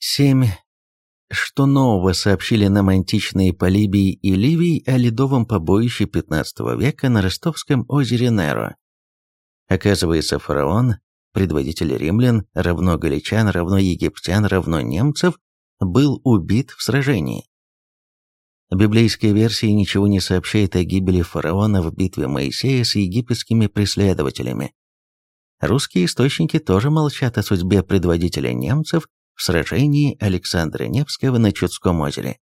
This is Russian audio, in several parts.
7. Что нового сообщили нам античные Полибий и Ливий о ледовом побоище XV века на ростовском озере Неро? Оказывается, фараон, предводитель римлян, равно галичан, равно египтян, равно немцев, был убит в сражении. Библейская версия ничего не сообщает о гибели фараона в битве Моисея с египетскими преследователями. Русские источники тоже молчат о судьбе предводителя немцев в сражении Александра Невского на Чудском озере.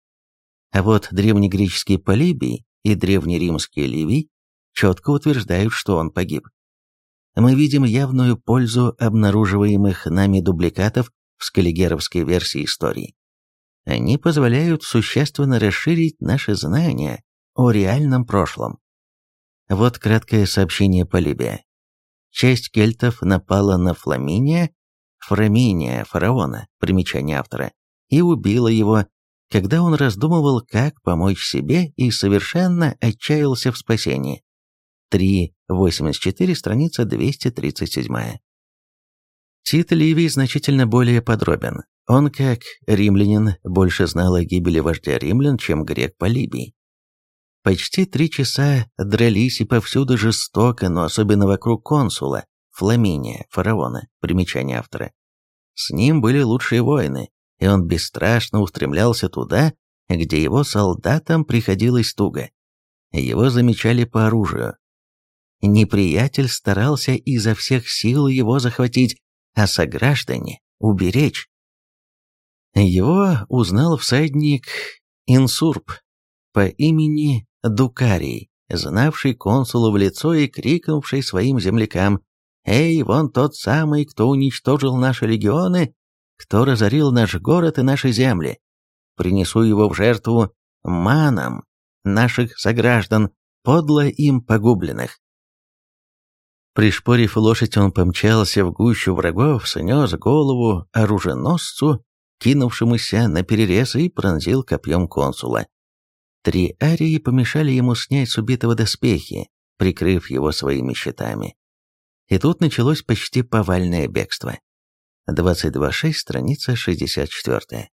А вот древнегреческий Полибий и древнеримский Ливий четко утверждают, что он погиб. Мы видим явную пользу обнаруживаемых нами дубликатов в скаллигеровской версии истории. Они позволяют существенно расширить наши знания о реальном прошлом. Вот краткое сообщение Полибия. Часть кельтов напала на Фламиния Фраминия, фараона, примечание автора, и убила его, когда он раздумывал, как помочь себе и совершенно отчаялся в спасении. 3.84, страница 237. Тит Ливий значительно более подробен. Он, как римлянин, больше знал о гибели вождя римлян, чем грек по Либии. Почти три часа дрались и повсюду жестоко, но особенно вокруг консула, Фламиния, фараона, примечание автора. С ним были лучшие воины, и он бесстрашно устремлялся туда, где его солдатам приходилось туго. Его замечали по оружию. Неприятель старался изо всех сил его захватить, а сограждане — уберечь. Его узнал всадник Инсурб по имени Дукарий, знавший консула в лицо и крикнувший своим землякам Эй, вон тот самый, кто уничтожил наши легионы, кто разорил наш город и наши земли. Принесу его в жертву манам наших сограждан, подло им погубленных. Пришпорив лошадь, он помчался в гущу врагов, снес голову оруженосцу, кинувшемуся на перерез, и пронзил копьем консула. Три арии помешали ему снять с убитого доспехи, прикрыв его своими щитами. И тут началось почти повальное бегство. 22.6, страница 64.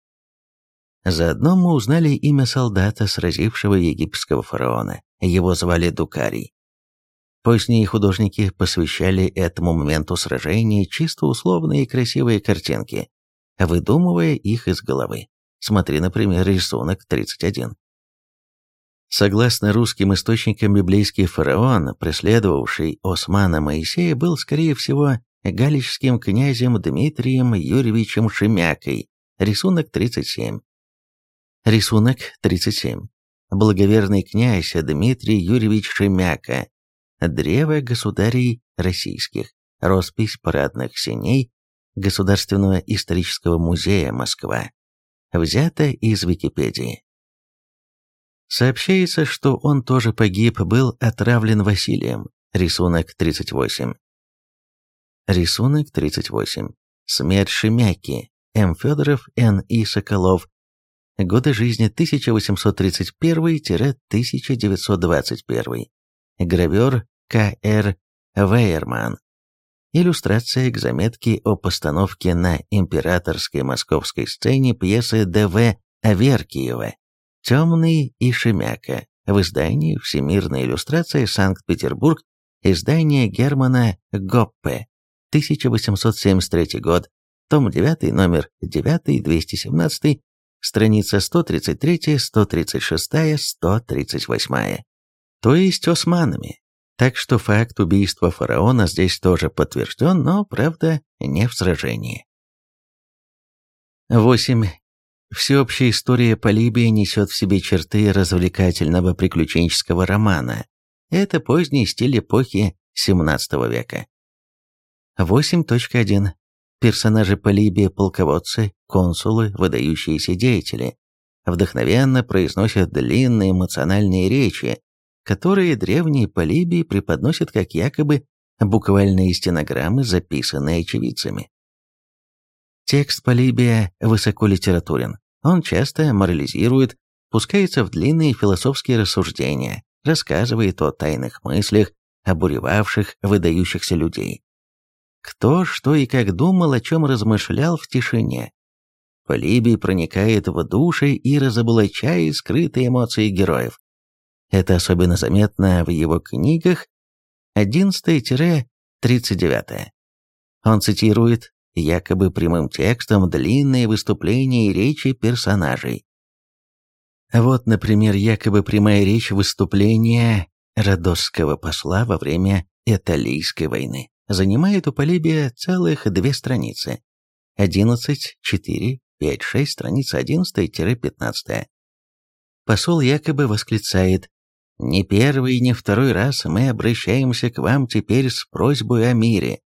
Заодно мы узнали имя солдата, сразившего египетского фараона. Его звали Дукарий. Поздние художники посвящали этому моменту сражения чисто условные и красивые картинки, выдумывая их из головы. Смотри, например, рисунок 31. Согласно русским источникам, библейский фараон, преследовавший Османа Моисея, был, скорее всего, галичским князем Дмитрием Юрьевичем Шемякой. Рисунок 37. Рисунок 37. Благоверный князь Дмитрий Юрьевич Шемяка. Древо государей российских. Роспись парадных синей Государственного исторического музея Москва. Взято из Википедии. Сообщается, что он тоже погиб, был отравлен Василием. Рисунок 38. Рисунок 38. Смерть Шемяки. М. Федоров, Н. И. Соколов. Годы жизни 1831-1921. Гравер К. Р. Вейерман. Иллюстрация к заметке о постановке на императорской московской сцене пьесы Д.В. Аверкиева «Темный и Шемяка» в издании «Всемирная иллюстрация. Санкт-Петербург», издание Германа Гоппе, 1873 год, том 9, номер 9, 217, страница 133, 136, 138. То есть османами. Так что факт убийства фараона здесь тоже подтвержден, но, правда, не в сражении. 8. Всеобщая история Полибия несет в себе черты развлекательного приключенческого романа. Это поздний стиль эпохи XVII века. 8.1. Персонажи Полибия – полководцы, консулы, выдающиеся деятели. Вдохновенно произносят длинные эмоциональные речи, которые древние Полибии преподносят как якобы буквальные стенограммы, записанные очевидцами. Текст Полибия высоко литературен. Он часто морализирует, пускается в длинные философские рассуждения, рассказывает о тайных мыслях, обуревавших выдающихся людей. Кто, что и как думал, о чем размышлял в тишине. Полибий проникает в души и разоблачает скрытые эмоции героев. Это особенно заметно в его книгах 11-39. Он цитирует якобы прямым текстом длинные выступления и речи персонажей. Вот, например, якобы прямая речь выступления родосского посла во время Италийской войны занимает у Полибия целых две страницы. 11, 4, 5, 6, страница 11-15. Посол якобы восклицает «Не первый и не второй раз мы обращаемся к вам теперь с просьбой о мире.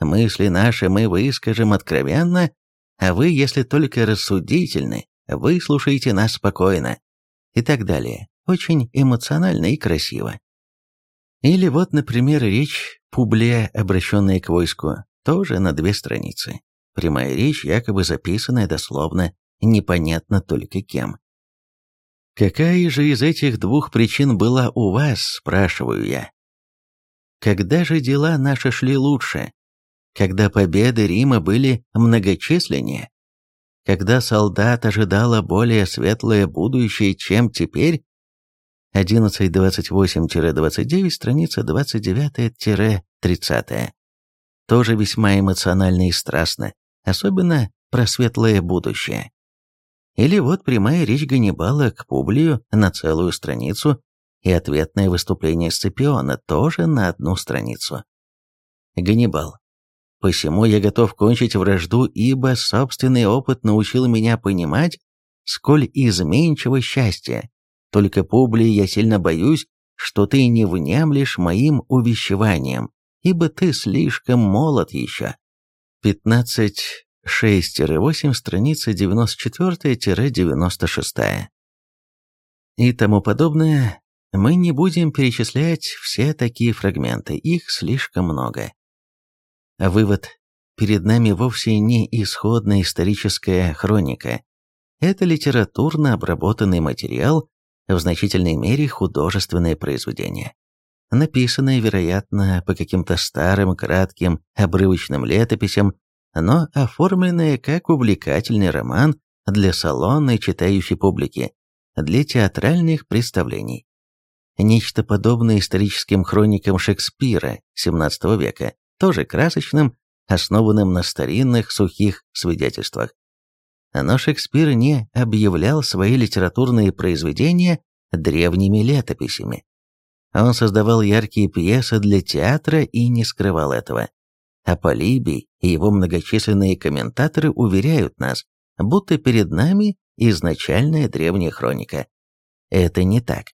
Мысли наши мы выскажем откровенно, а вы, если только рассудительны, выслушайте нас спокойно» и так далее. Очень эмоционально и красиво. Или вот, например, речь Публия, обращенная к войску, тоже на две страницы. Прямая речь, якобы записанная дословно, непонятно только кем. Какая же из этих двух причин была у вас, спрашиваю я? Когда же дела наши шли лучше? Когда победы Рима были многочисленнее? Когда солдат ожидало более светлое будущее, чем теперь? 11.28-29, страница 29-30. Тоже весьма эмоционально и страстно, особенно про светлое будущее. Или вот прямая речь Ганнибала к Публию на целую страницу и ответное выступление Сципиона тоже на одну страницу. Ганнибал. Посему я готов кончить вражду, ибо собственный опыт научил меня понимать, сколь изменчиво счастье, только, Публий, я сильно боюсь, что ты не внемлешь моим увещеванием, ибо ты слишком молод еще. 15.6-8, страница 94-96. И тому подобное. Мы не будем перечислять все такие фрагменты, их слишком много. Вывод. Перед нами вовсе не исходная историческая хроника. Это литературно обработанный материал, в значительной мере художественное произведение. Написанное, вероятно, по каким-то старым, кратким, обрывочным летописям, но оформленное как увлекательный роман для салонной читающей публики, для театральных представлений. Нечто подобное историческим хроникам Шекспира XVII века, тоже красочным, основанным на старинных сухих свидетельствах. Но Шекспир не объявлял свои литературные произведения древними летописями. Он создавал яркие пьесы для театра и не скрывал этого. А Полибий и его многочисленные комментаторы уверяют нас, будто перед нами изначальная древняя хроника. Это не так.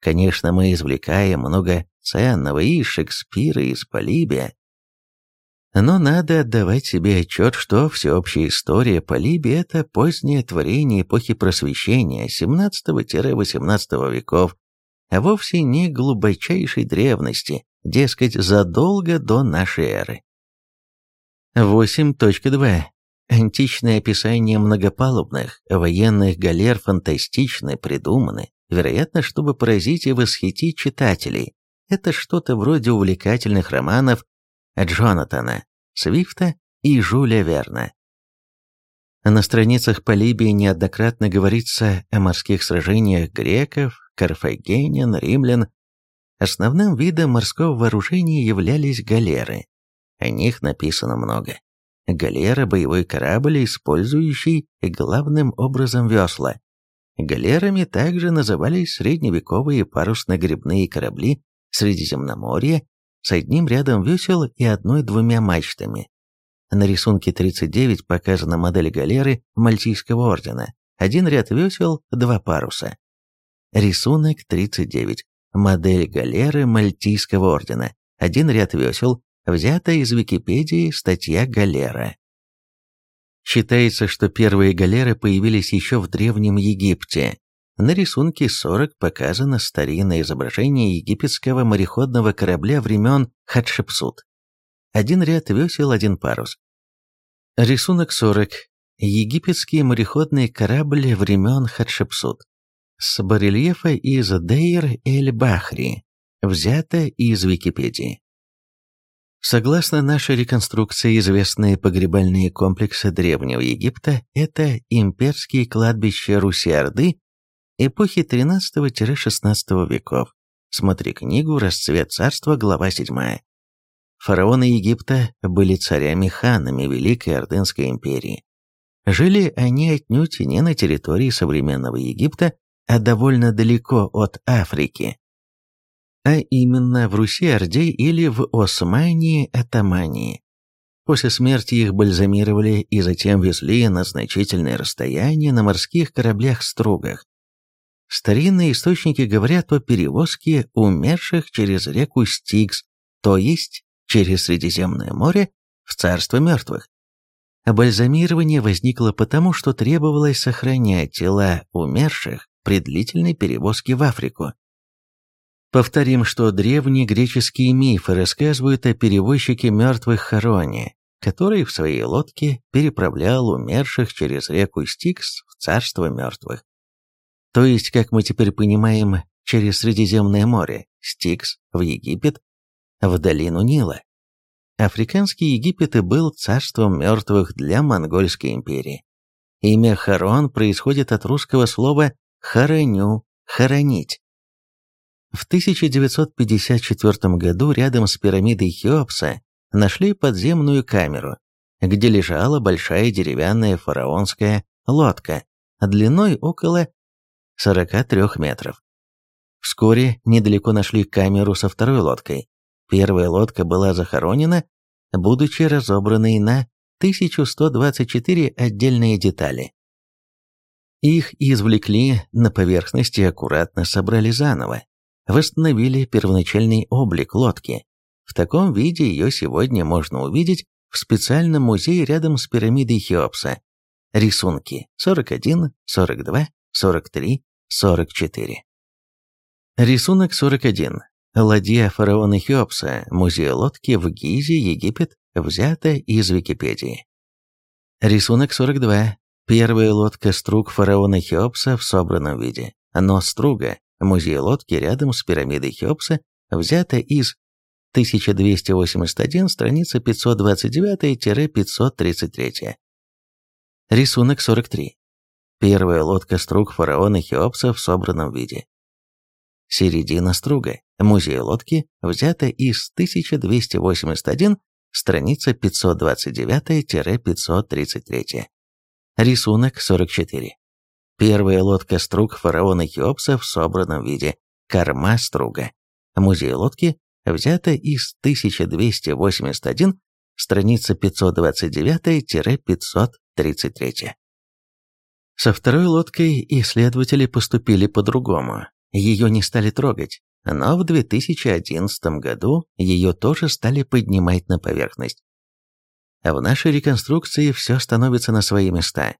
Конечно, мы извлекаем много ценного из Шекспира, и из Полибия, но надо отдавать себе отчет, что всеобщая история Полиби – это позднее творение эпохи Просвещения XVII-XVIII веков, а вовсе не глубочайшей древности, дескать, задолго до нашей эры. 8.2. Античное описание многопалубных военных галер фантастично придуманы, вероятно, чтобы поразить и восхитить читателей. Это что-то вроде увлекательных романов Джонатана, Свифта и Жюля Верна. На страницах Полибии неоднократно говорится о морских сражениях греков, карфагенян, римлян. Основным видом морского вооружения являлись галеры. О них написано много. Галера – боевой корабль, использующий главным образом весла. Галерами также назывались средневековые парусно-гребные корабли Средиземноморья с одним рядом весел и одной-двумя мачтами. На рисунке 39 показана модель галеры Мальтийского ордена. Один ряд весел, два паруса. Рисунок 39. Модель галеры Мальтийского ордена. Один ряд весел, взята из Википедии статья «Галера». Считается, что первые галеры появились еще в Древнем Египте, на рисунке 40 показано старинное изображение египетского мореходного корабля времен Хатшепсут. Один ряд весел, один парус. Рисунок 40. Египетский мореходный корабль времен Хатшепсут. С барельефа из Дейр-эль-Бахри. Взято из Википедии. Согласно нашей реконструкции, известные погребальные комплексы Древнего Египта – это имперские кладбища Руси-Орды эпохи XIII-XVI веков. Смотри книгу «Расцвет царства», глава 7. Фараоны Египта были царями-ханами Великой Ордынской империи. Жили они отнюдь не на территории современного Египта, а довольно далеко от Африки. А именно в Руси-Орде или в Османии-Атамании. После смерти их бальзамировали и затем везли на значительное расстояние на морских кораблях-стругах. Старинные источники говорят о перевозке умерших через реку Стикс, то есть через Средиземное море в царство мертвых. Бальзамирование возникло потому, что требовалось сохранять тела умерших при длительной перевозке в Африку. Повторим, что древние греческие мифы рассказывают о перевозчике мертвых Хароне, который в своей лодке переправлял умерших через реку Стикс в царство мертвых. То есть, как мы теперь понимаем, через Средиземное море, Стикс, в Египет, в долину Нила. Африканский Египет и был царством мертвых для Монгольской империи. Имя Харон происходит от русского слова «хараню» – «хоронить». В 1954 году рядом с пирамидой Хеопса нашли подземную камеру, где лежала большая деревянная фараонская лодка длиной около 43 метров. Вскоре недалеко нашли камеру со второй лодкой. Первая лодка была захоронена, будучи разобранной на 1124 отдельные детали. Их извлекли на поверхности и аккуратно собрали заново, восстановили первоначальный облик лодки. В таком виде ее сегодня можно увидеть в специальном музее рядом с пирамидой Хеопса. Рисунки 41, 42, 43, 44. Рисунок 41. Ладья фараона Хеопса, музей лодки в Гизе, Египет, взята из Википедии. Рисунок 42. Первая лодка струг фараона Хеопса в собранном виде. Но струга, музей лодки рядом с пирамидой Хеопса, взята из 1281, страница 529-533. Рисунок 43. Первая лодка струг фараона Хеопса в собранном виде. Середина струга. Музей лодки взята из 1281, страница 529-533. Рисунок 44. Первая лодка струг фараона Хеопса в собранном виде. Корма струга. Музей лодки взята из 1281, страница 529-533. Со второй лодкой исследователи поступили по-другому. Ее не стали трогать, но в 2011 году ее тоже стали поднимать на поверхность. В нашей реконструкции все становится на свои места.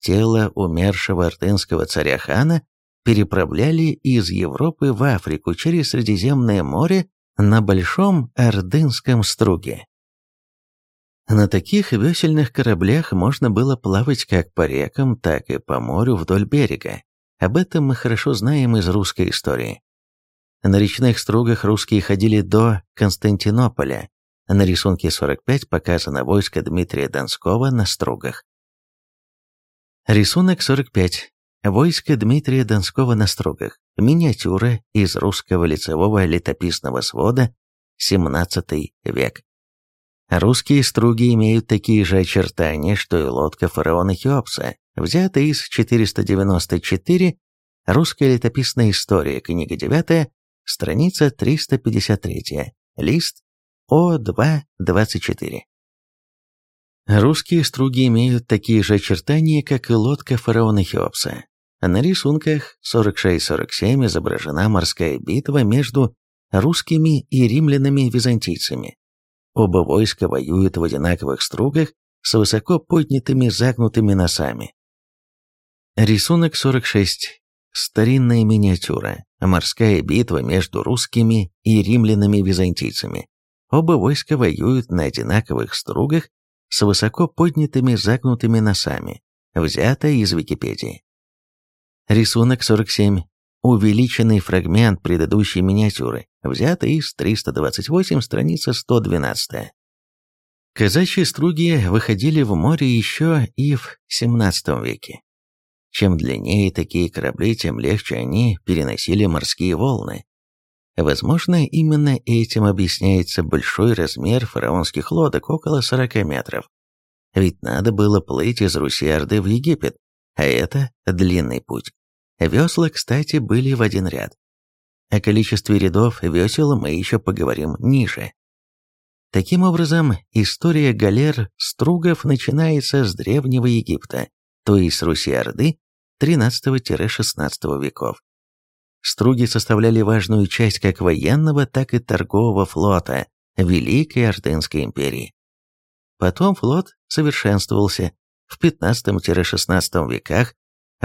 Тело умершего артенского царя хана переправляли из Европы в Африку через Средиземное море на Большом Ордынском струге. На таких весельных кораблях можно было плавать как по рекам, так и по морю вдоль берега. Об этом мы хорошо знаем из русской истории. На речных стругах русские ходили до Константинополя. На рисунке 45 показано войско Дмитрия Донского на стругах. Рисунок 45. Войско Дмитрия Донского на стругах. Миниатюра из русского лицевого летописного свода, 17 век. Русские струги имеют такие же очертания, что и лодка фараона Хеопса, взятая из 494, русская летописная история, книга 9, страница 353, лист О2-24. Русские струги имеют такие же очертания, как и лодка фараона Хеопса. На рисунках 46-47 изображена морская битва между русскими и римлянами-византийцами. Оба войска воюют в одинаковых стругах с высоко поднятыми загнутыми носами. Рисунок 46. Старинная миниатюра. Морская битва между русскими и римлянами-византийцами. Оба войска воюют на одинаковых стругах с высоко поднятыми загнутыми носами. Взято из Википедии. Рисунок 47. Увеличенный фрагмент предыдущей миниатюры, взятый из 328 страницы 112. Казачьи струги выходили в море еще и в XVII веке. Чем длиннее такие корабли, тем легче они переносили морские волны. Возможно, именно этим объясняется большой размер фараонских лодок, около 40 метров. Ведь надо было плыть из Руси-Орды в Египет, а это длинный путь. Весла, кстати, были в один ряд. О количестве рядов весел мы еще поговорим ниже. Таким образом, история галер-стругов начинается с Древнего Египта, то есть с Руси-Орды 13-16 веков. Струги составляли важную часть как военного, так и торгового флота Великой Ордынской империи. Потом флот совершенствовался. В 15-16 веках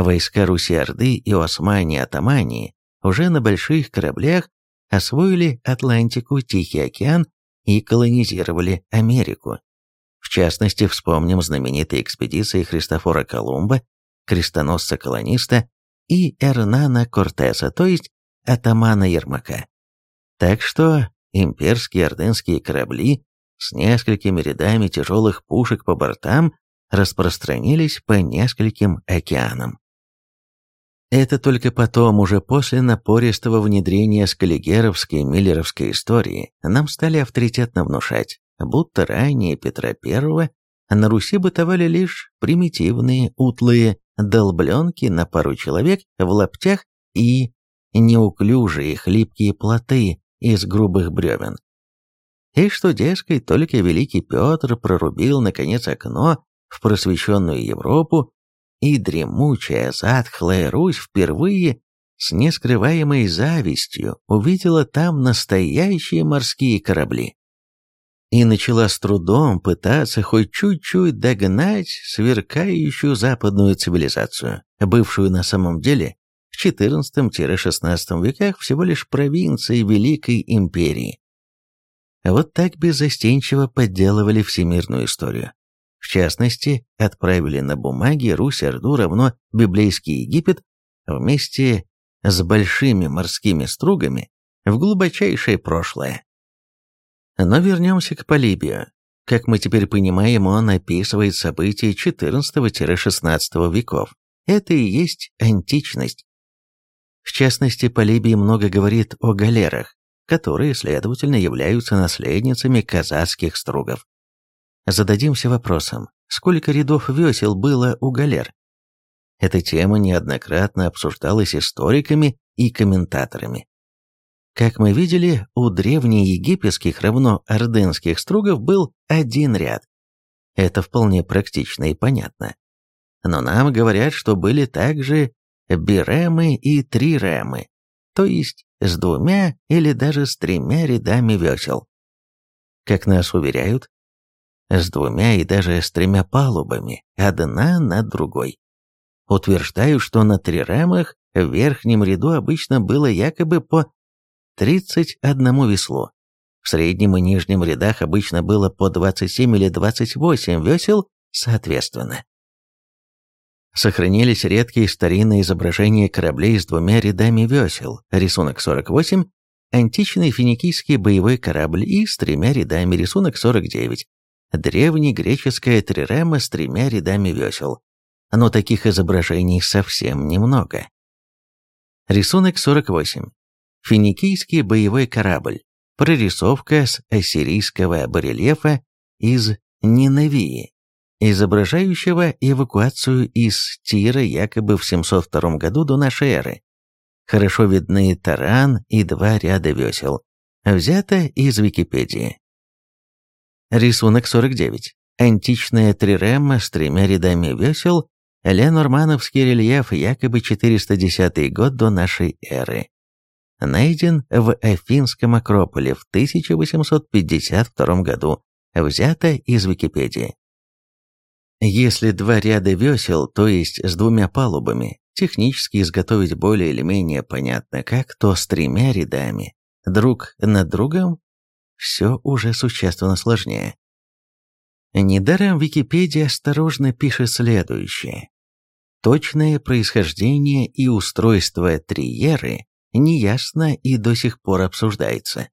войска Руси-Орды и Османии-Атамании уже на больших кораблях освоили Атлантику, Тихий океан и колонизировали Америку. В частности, вспомним знаменитые экспедиции Христофора Колумба, крестоносца-колониста и Эрнана Кортеса, то есть атамана Ермака. Так что имперские ордынские корабли с несколькими рядами тяжелых пушек по бортам распространились по нескольким океанам. Это только потом, уже после напористого внедрения скаллигеровской миллеровской истории, нам стали авторитетно внушать, будто ранее Петра I на Руси бытовали лишь примитивные, утлые долбленки на пару человек в лаптях и неуклюжие хлипкие плоты из грубых бревен. И что, дескать, только великий Петр прорубил, наконец, окно в просвещенную Европу и дремучая, затхлая Русь впервые с нескрываемой завистью увидела там настоящие морские корабли. И начала с трудом пытаться хоть чуть-чуть догнать сверкающую западную цивилизацию, бывшую на самом деле в XIV-XVI веках всего лишь провинцией Великой Империи. Вот так беззастенчиво подделывали всемирную историю. В частности, отправили на бумаге Русь-Орду равно библейский Египет вместе с большими морскими стругами в глубочайшее прошлое. Но вернемся к Полибию. Как мы теперь понимаем, он описывает события XIV-XVI веков. Это и есть античность. В частности, Полибий много говорит о галерах, которые, следовательно, являются наследницами казацких стругов. Зададимся вопросом, сколько рядов весел было у галер? Эта тема неоднократно обсуждалась историками и комментаторами. Как мы видели, у древнеегипетских равно ордынских стругов был один ряд. Это вполне практично и понятно. Но нам говорят, что были также биремы и триремы, то есть с двумя или даже с тремя рядами весел. Как нас уверяют, с двумя и даже с тремя палубами, одна над другой. Утверждаю, что на триремах в верхнем ряду обычно было якобы по 31 веслу. В среднем и нижнем рядах обычно было по 27 или 28 весел соответственно. Сохранились редкие старинные изображения кораблей с двумя рядами весел, рисунок 48, античный финикийский боевой корабль и с тремя рядами, рисунок 49, древнегреческая трирема с тремя рядами весел. Но таких изображений совсем немного. Рисунок 48. Финикийский боевой корабль. Прорисовка с ассирийского барельефа из Ниневии, изображающего эвакуацию из Тира якобы в 702 году до нашей эры. Хорошо видны таран и два ряда весел. Взято из Википедии. Рисунок 49. Античная трирема с тремя рядами весел, ленормановский рельеф якобы 410 год до нашей эры. Найден в Афинском Акрополе в 1852 году, взято из Википедии. Если два ряда весел, то есть с двумя палубами, технически изготовить более или менее понятно как, то с тремя рядами, друг над другом все уже существенно сложнее. Недаром Википедия осторожно пишет следующее. Точное происхождение и устройство триеры неясно и до сих пор обсуждается.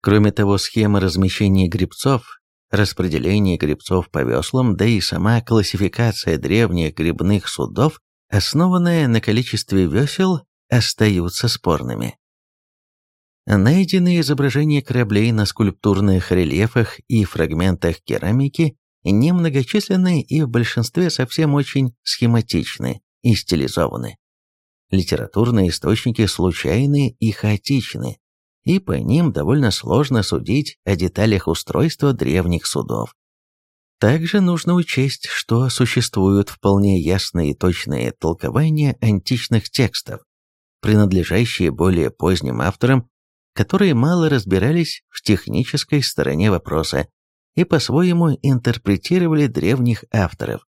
Кроме того, схема размещения грибцов, распределение грибцов по веслам, да и сама классификация древних грибных судов, основанная на количестве весел, остаются спорными. Найденные изображения кораблей на скульптурных рельефах и фрагментах керамики немногочисленны и в большинстве совсем очень схематичны и стилизованы. Литературные источники случайны и хаотичны, и по ним довольно сложно судить о деталях устройства древних судов. Также нужно учесть, что существуют вполне ясные и точные толкования античных текстов, принадлежащие более поздним авторам, которые мало разбирались в технической стороне вопроса и по-своему интерпретировали древних авторов.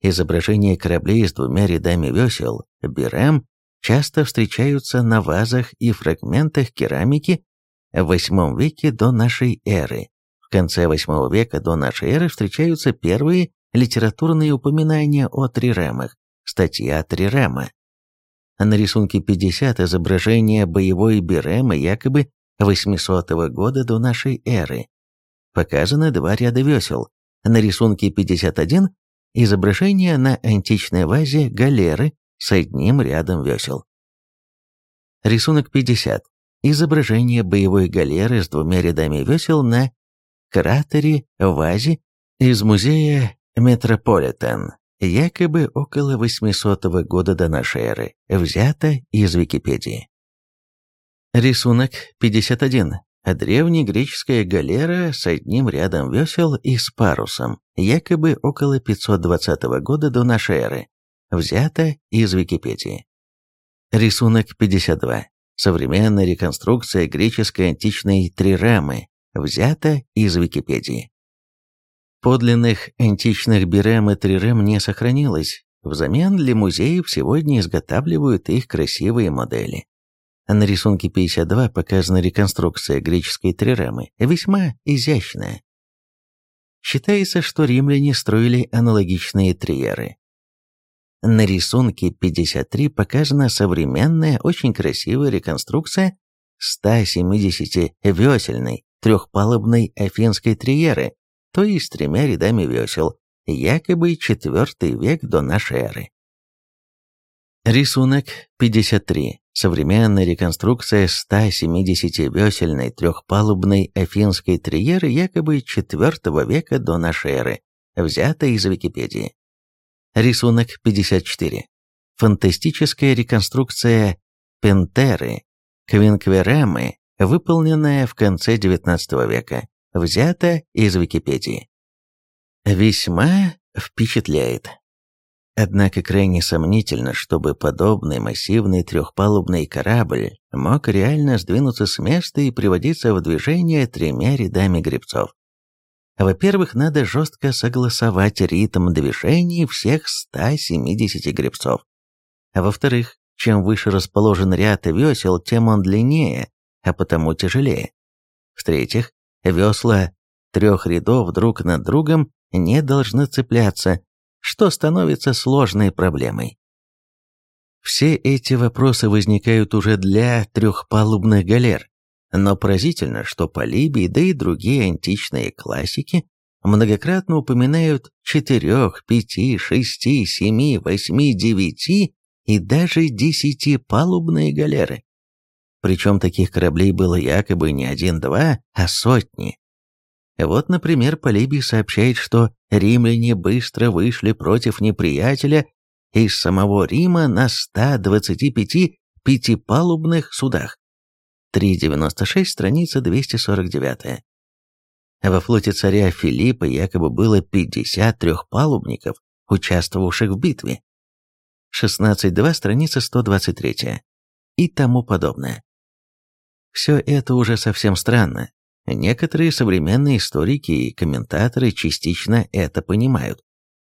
Изображения кораблей с двумя рядами весел, бирем, часто встречаются на вазах и фрагментах керамики в VIII веке до нашей эры. В конце VIII века до нашей эры встречаются первые литературные упоминания о триремах, статья Трирема. На рисунке 50 изображение боевой биремы якобы 800 года до нашей эры. Показаны два ряда весел. На рисунке 51 изображение на античной вазе галеры с одним рядом весел. Рисунок 50. Изображение боевой галеры с двумя рядами весел на кратере вазе из музея Метрополитен якобы около 800 года до нашей эры, взято из Википедии. Рисунок 51. Древнегреческая галера с одним рядом весел и с парусом, якобы около 520 года до нашей эры, взято из Википедии. Рисунок 52. Современная реконструкция греческой античной трирамы, взято из Википедии. Подлинных античных бирем и трирем не сохранилось, взамен для музеев сегодня изготавливают их красивые модели. На рисунке 52 показана реконструкция греческой триремы, весьма изящная. Считается, что римляне строили аналогичные триеры. На рисунке 53 показана современная, очень красивая реконструкция 170-весельной трехпалубной афинской триеры, то и с тремя рядами весел, якобы IV век до нашей эры. Рисунок 53. Современная реконструкция 170-весельной трехпалубной афинской триеры якобы IV века до нашей эры, взята из Википедии. Рисунок 54. Фантастическая реконструкция Пентеры, Квинкверемы, выполненная в конце XIX века, Взято из Википедии. Весьма впечатляет. Однако крайне сомнительно, чтобы подобный массивный трехпалубный корабль мог реально сдвинуться с места и приводиться в движение тремя рядами гребцов. Во-первых, надо жестко согласовать ритм движений всех 170 гребцов. Во-вторых, чем выше расположен ряд весел, тем он длиннее, а потому тяжелее. В-третьих, Весла трех рядов друг над другом не должны цепляться, что становится сложной проблемой. Все эти вопросы возникают уже для трехпалубных галер, но поразительно, что Полибий, да и другие античные классики многократно упоминают четырех, пяти, шести, семи, восьми, девяти и даже десятипалубные галеры. Причем таких кораблей было якобы не один-два, а сотни. Вот, например, Полибий сообщает, что римляне быстро вышли против неприятеля из самого Рима на 125 пятипалубных судах. 3.96, страница 249. Во флоте царя Филиппа якобы было 50 трехпалубников, участвовавших в битве. 16.2, страница 123. И тому подобное. Все это уже совсем странно. Некоторые современные историки и комментаторы частично это понимают.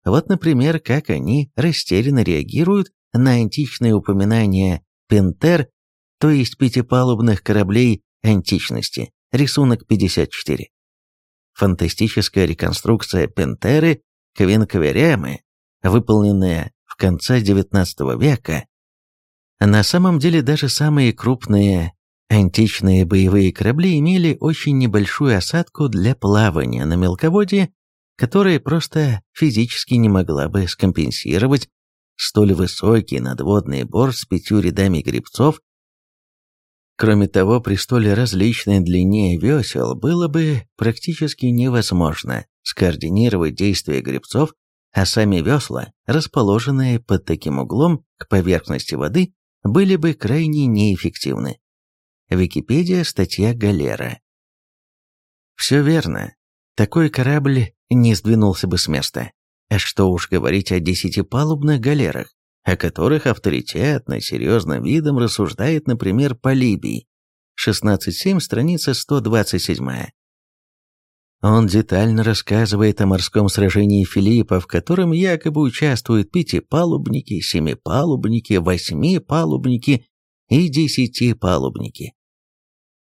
Вот, например, как они растерянно реагируют на античные упоминания пентер, то есть пятипалубных кораблей античности, рисунок 54. Фантастическая реконструкция пентеры Квинкаверемы, выполненная конца XIX века, на самом деле даже самые крупные античные боевые корабли имели очень небольшую осадку для плавания на мелководье, которая просто физически не могла бы скомпенсировать столь высокий надводный борт с пятью рядами грибцов. Кроме того, при столь различной длине весел было бы практически невозможно скоординировать действия грибцов, а сами весла, расположенные под таким углом к поверхности воды, были бы крайне неэффективны. Википедия, статья Галера. Все верно. Такой корабль не сдвинулся бы с места. А что уж говорить о десятипалубных галерах, о которых авторитетно, серьезным видом рассуждает, например, Полибий. 16.7, страница 127. Он детально рассказывает о морском сражении Филиппа, в котором якобы участвуют пятипалубники, семипалубники, восьмипалубники и десятипалубники.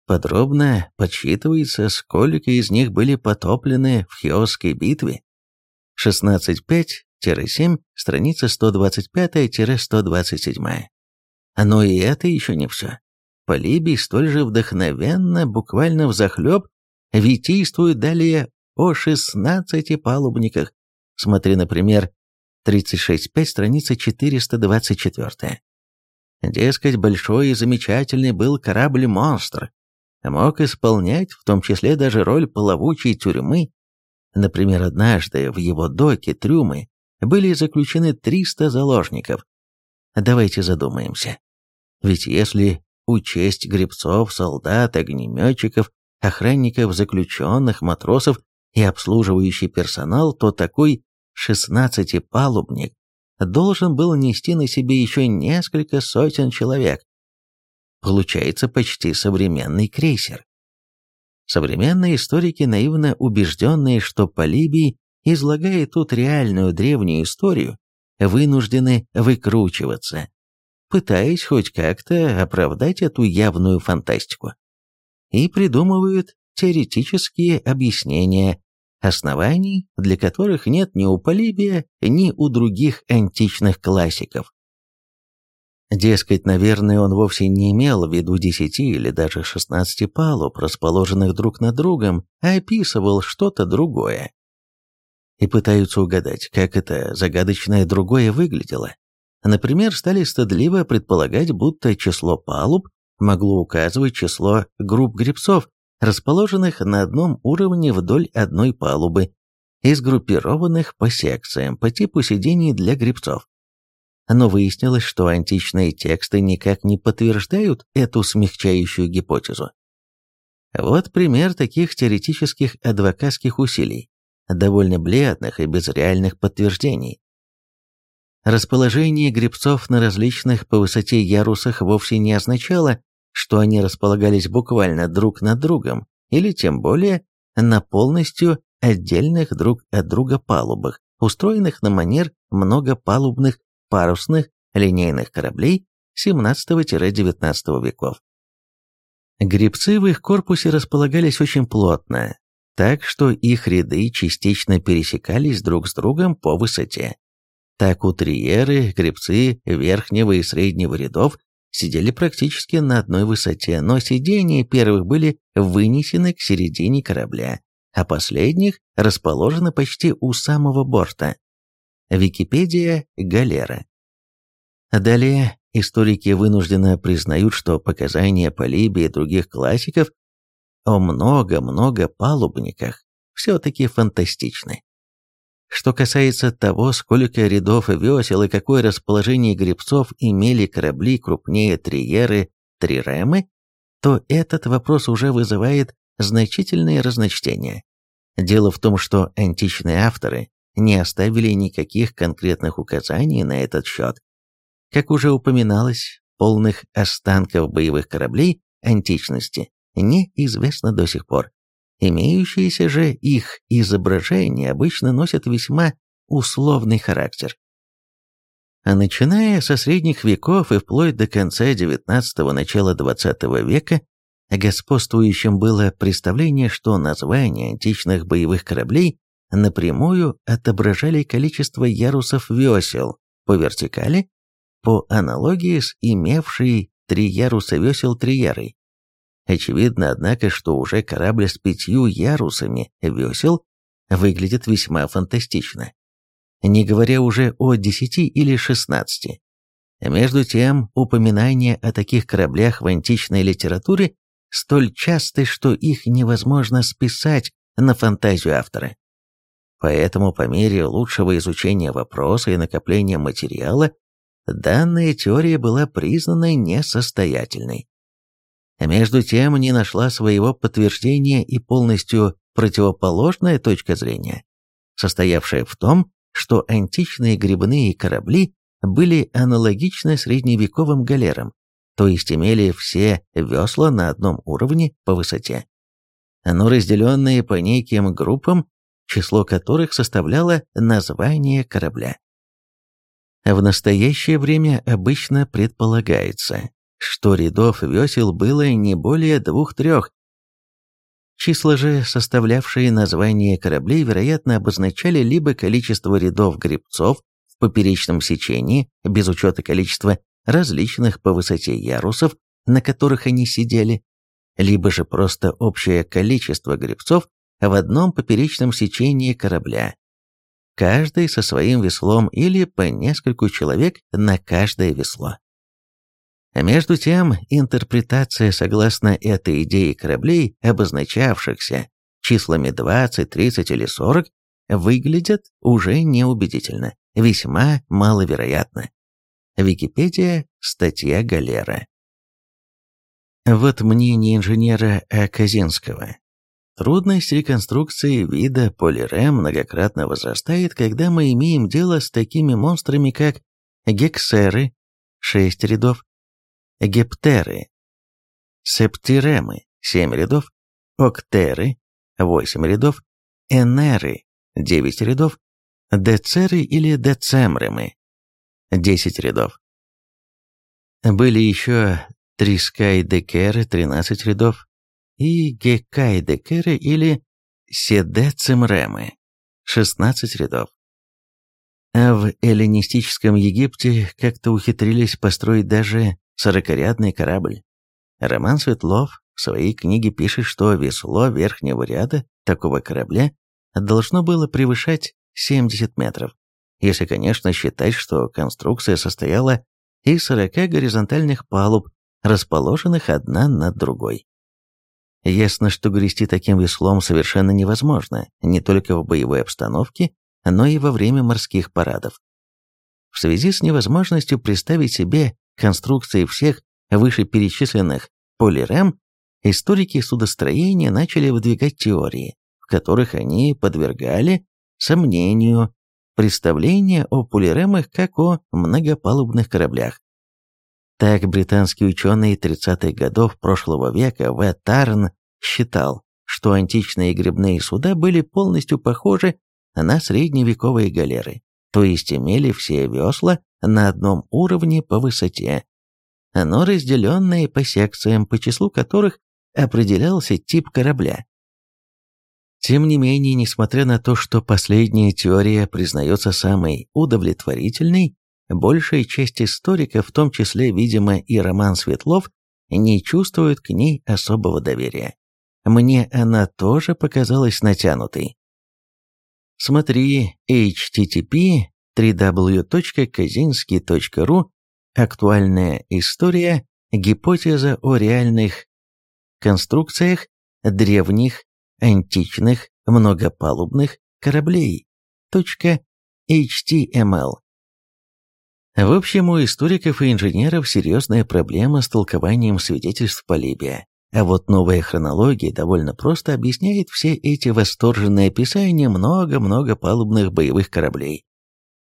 Подробно подсчитывается, сколько из них были потоплены в Хиосской битве. 16.5-7, страница 125-127. Но и это еще не все. Полибий столь же вдохновенно, буквально взахлеб, витийствует далее о 16 палубниках. Смотри, например, 36.5, страница 424. Дескать, большой и замечательный был корабль-монстр, мог исполнять в том числе даже роль плавучей тюрьмы. Например, однажды в его доке трюмы были заключены 300 заложников. Давайте задумаемся. Ведь если учесть гребцов, солдат, огнеметчиков, охранников, заключенных, матросов и обслуживающий персонал, то такой 16-палубник должен был нести на себе еще несколько сотен человек. Получается почти современный крейсер. Современные историки, наивно убежденные, что Полибий излагает тут реальную древнюю историю, вынуждены выкручиваться, пытаясь хоть как-то оправдать эту явную фантастику. И придумывают теоретические объяснения, оснований, для которых нет ни у Полибия, ни у других античных классиков. Дескать, наверное, он вовсе не имел в виду десяти или даже шестнадцати палуб, расположенных друг над другом, а описывал что-то другое. И пытаются угадать, как это загадочное другое выглядело. Например, стали стыдливо предполагать, будто число палуб могло указывать число групп гребцов, расположенных на одном уровне вдоль одной палубы и сгруппированных по секциям по типу сидений для гребцов но выяснилось, что античные тексты никак не подтверждают эту смягчающую гипотезу. Вот пример таких теоретических адвокатских усилий, довольно бледных и без реальных подтверждений. Расположение гребцов на различных по высоте ярусах вовсе не означало, что они располагались буквально друг над другом, или тем более на полностью отдельных друг от друга палубах, устроенных на манер многопалубных парусных линейных кораблей 17-19 веков. Гребцы в их корпусе располагались очень плотно, так что их ряды частично пересекались друг с другом по высоте. Так у триеры гребцы верхнего и среднего рядов сидели практически на одной высоте, но сиденья первых были вынесены к середине корабля, а последних расположены почти у самого борта. Википедия Галера. Далее историки вынуждены признают, что показания Полибия и других классиков о много-много палубниках все-таки фантастичны. Что касается того, сколько рядов весел и какое расположение гребцов имели корабли крупнее Триеры, Триремы, то этот вопрос уже вызывает значительные разночтения. Дело в том, что античные авторы не оставили никаких конкретных указаний на этот счет. Как уже упоминалось, полных останков боевых кораблей античности неизвестно до сих пор. Имеющиеся же их изображения обычно носят весьма условный характер. А начиная со средних веков и вплоть до конца XIX – начала XX века, господствующим было представление, что названия античных боевых кораблей напрямую отображали количество ярусов весел, по вертикали, по аналогии с имевшей три яруса весел триярой. Очевидно, однако, что уже корабль с пятью ярусами весел выглядит весьма фантастично. Не говоря уже о десяти или шестнадцати. Между тем, упоминания о таких кораблях в античной литературе столь часты, что их невозможно списать на фантазию автора. Поэтому по мере лучшего изучения вопроса и накопления материала, данная теория была признана несостоятельной. Между тем не нашла своего подтверждения и полностью противоположная точка зрения, состоявшая в том, что античные грибные корабли были аналогичны средневековым галерам, то есть имели все весла на одном уровне по высоте, но разделенные по неким группам число которых составляло название корабля. В настоящее время обычно предполагается, что рядов весел было не более двух-трех. Числа же, составлявшие название кораблей, вероятно, обозначали либо количество рядов гребцов в поперечном сечении, без учета количества различных по высоте ярусов, на которых они сидели, либо же просто общее количество гребцов в одном поперечном сечении корабля, каждый со своим веслом или по нескольку человек на каждое весло. Между тем, интерпретация согласно этой идее кораблей, обозначавшихся числами 20, 30 или 40, выглядит уже неубедительно, весьма маловероятно. Википедия, статья Галера. Вот мнение инженера Аказинского. Трудность реконструкции вида полирем многократно возрастает, когда мы имеем дело с такими монстрами, как гексеры, 6 рядов, гептеры, септиремы, 7 рядов, октеры, 8 рядов, энеры, 9 рядов, децеры или децемремы, 10 рядов. Были еще трискайдекеры, 13 рядов, и Геккайдекеры или Седецимремы, 16 рядов. А в эллинистическом Египте как-то ухитрились построить даже сорокорядный корабль. Роман Светлов в своей книге пишет, что весло верхнего ряда такого корабля должно было превышать 70 метров, если, конечно, считать, что конструкция состояла из 40 горизонтальных палуб, расположенных одна над другой. Ясно, что грести таким веслом совершенно невозможно, не только в боевой обстановке, но и во время морских парадов. В связи с невозможностью представить себе конструкции всех вышеперечисленных полирем, историки судостроения начали выдвигать теории, в которых они подвергали сомнению представление о полиремах как о многопалубных кораблях. Так британский ученый 30-х годов прошлого века В. Тарн считал, что античные грибные суда были полностью похожи на средневековые галеры, то есть имели все весла на одном уровне по высоте, но разделенные по секциям, по числу которых определялся тип корабля. Тем не менее, несмотря на то, что последняя теория признается самой удовлетворительной, большая часть историков, в том числе, видимо, и Роман Светлов, не чувствует к ней особого доверия. Мне она тоже показалась натянутой. Смотри http www.kazinski.ru Актуальная история, гипотеза о реальных конструкциях древних, античных, многопалубных кораблей. .html в общем, у историков и инженеров серьезная проблема с толкованием свидетельств Полибия. А вот новая хронология довольно просто объясняет все эти восторженные описания много-много палубных боевых кораблей.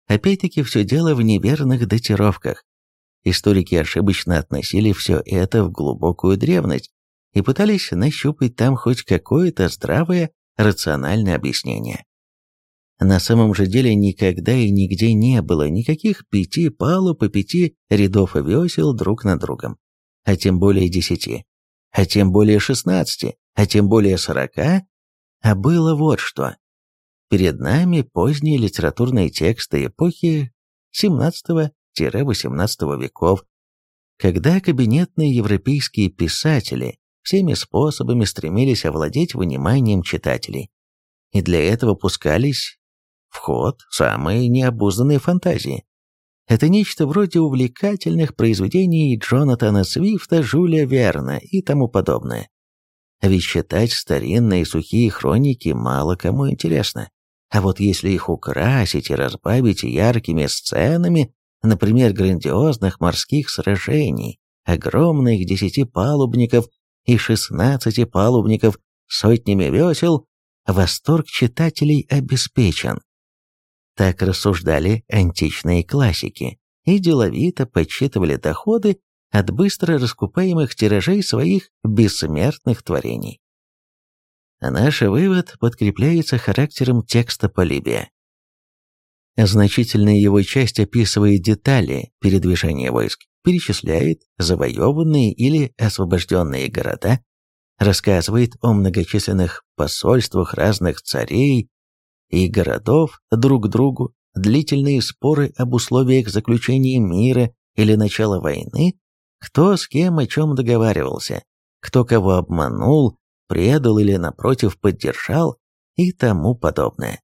Опять-таки все дело в неверных датировках. Историки ошибочно относили все это в глубокую древность и пытались нащупать там хоть какое-то здравое, рациональное объяснение. На самом же деле никогда и нигде не было никаких пяти палуб и пяти рядов весел друг над другом, а тем более десяти, а тем более шестнадцати, а тем более сорока, а было вот что. Перед нами поздние литературные тексты эпохи XVII-XVIII веков, когда кабинетные европейские писатели всеми способами стремились овладеть вниманием читателей. И для этого пускались в ход самые необузданные фантазии. Это нечто вроде увлекательных произведений Джонатана Свифта, Жюля Верна и тому подобное. Ведь читать старинные сухие хроники мало кому интересно. А вот если их украсить и разбавить яркими сценами, например, грандиозных морских сражений, огромных десяти палубников и шестнадцати палубников сотнями весел, восторг читателей обеспечен. Так рассуждали античные классики и деловито подсчитывали доходы от быстро раскупаемых тиражей своих бессмертных творений. Наш вывод подкрепляется характером текста Полибия. Значительная его часть описывает детали передвижения войск, перечисляет завоеванные или освобожденные города, рассказывает о многочисленных посольствах разных царей и городов друг другу, длительные споры об условиях заключения мира или начала войны, кто с кем о чем договаривался, кто кого обманул, предал или, напротив, поддержал и тому подобное.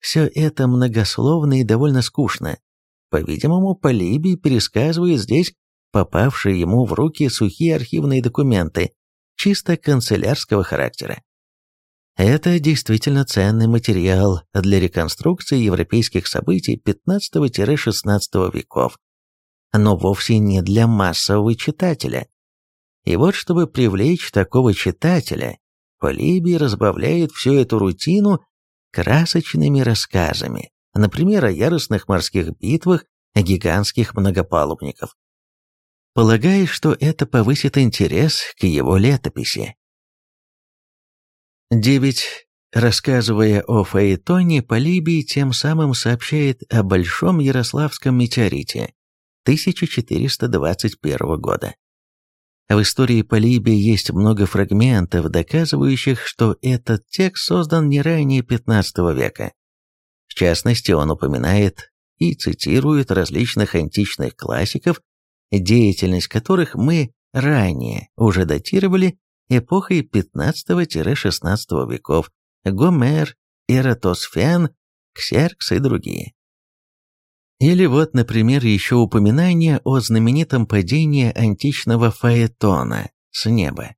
Все это многословно и довольно скучно. По-видимому, Полибий пересказывает здесь попавшие ему в руки сухие архивные документы, чисто канцелярского характера. Это действительно ценный материал для реконструкции европейских событий XV-XVI веков, но вовсе не для массового читателя. И вот чтобы привлечь такого читателя, Полибий разбавляет всю эту рутину красочными рассказами, например, о яростных морских битвах гигантских многопалубников. Полагая, что это повысит интерес к его летописи. 9. Рассказывая о Фаэтоне, Полибий тем самым сообщает о Большом Ярославском метеорите 1421 года. В истории Полибия есть много фрагментов, доказывающих, что этот текст создан не ранее XV века. В частности, он упоминает и цитирует различных античных классиков, деятельность которых мы ранее уже датировали эпохой XV-XVI веков, Гомер, Эратосфен, Ксеркс и другие. Или вот, например, еще упоминание о знаменитом падении античного фаэтона с неба.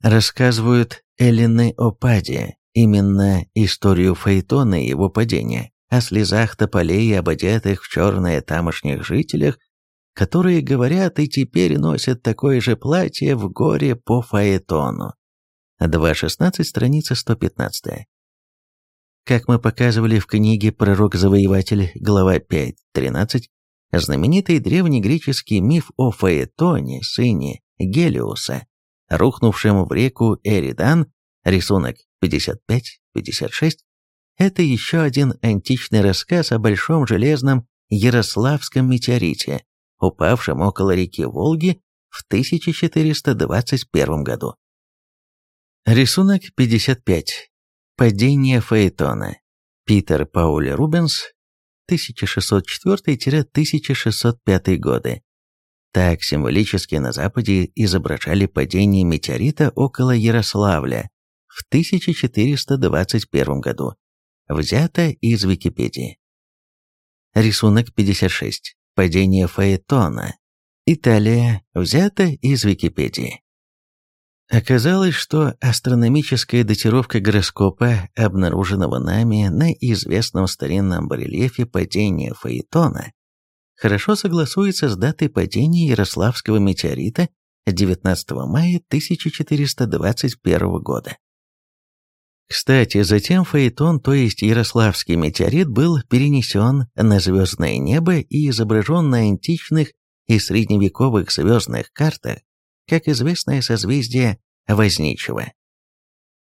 Рассказывают Эллины Опаде, именно историю фаэтона и его падения, о слезах тополей, об одетых в черное тамошних жителях, которые говорят и теперь носят такое же платье в горе по фаэтону. 2.16, страница 115. Как мы показывали в книге «Пророк-завоеватель», глава 5.13, знаменитый древнегреческий миф о Фаэтоне, сыне Гелиуса, рухнувшем в реку Эридан, рисунок 55-56, это еще один античный рассказ о большом железном Ярославском метеорите, упавшем около реки Волги в 1421 году. Рисунок 55. Падение Фаэтона. Питер Паули Рубенс, 1604-1605 годы. Так символически на Западе изображали падение метеорита около Ярославля в 1421 году. Взято из Википедии. Рисунок 56. Падение Фаэтона. Италия. Взято из Википедии. Оказалось, что астрономическая датировка гороскопа, обнаруженного нами на известном старинном барельефе падения Фаэтона, хорошо согласуется с датой падения Ярославского метеорита 19 мая 1421 года. Кстати, затем Фаэтон, то есть Ярославский метеорит, был перенесен на звездное небо и изображен на античных и средневековых звездных картах как известное созвездие Возничего.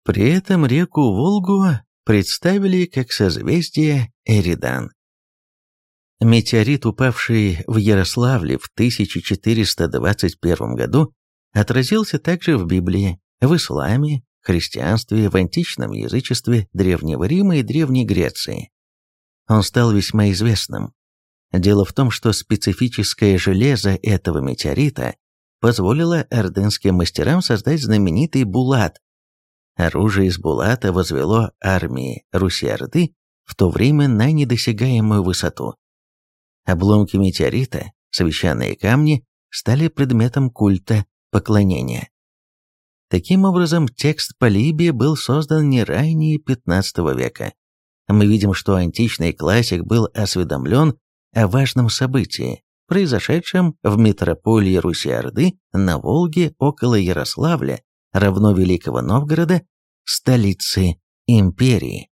При этом реку Волгу представили как созвездие Эридан. Метеорит, упавший в Ярославле в 1421 году, отразился также в Библии, в исламе, христианстве, в античном язычестве Древнего Рима и Древней Греции. Он стал весьма известным, Дело в том, что специфическое железо этого метеорита позволило ордынским мастерам создать знаменитый булат. Оружие из булата возвело армии Руси-Орды в то время на недосягаемую высоту. Обломки метеорита, священные камни, стали предметом культа, поклонения. Таким образом, текст Полибия был создан не ранее XV века. Мы видим, что античный классик был осведомлен о важном событии, произошедшем в метрополии Руси-Орды на Волге около Ярославля, равно Великого Новгорода, столицы империи.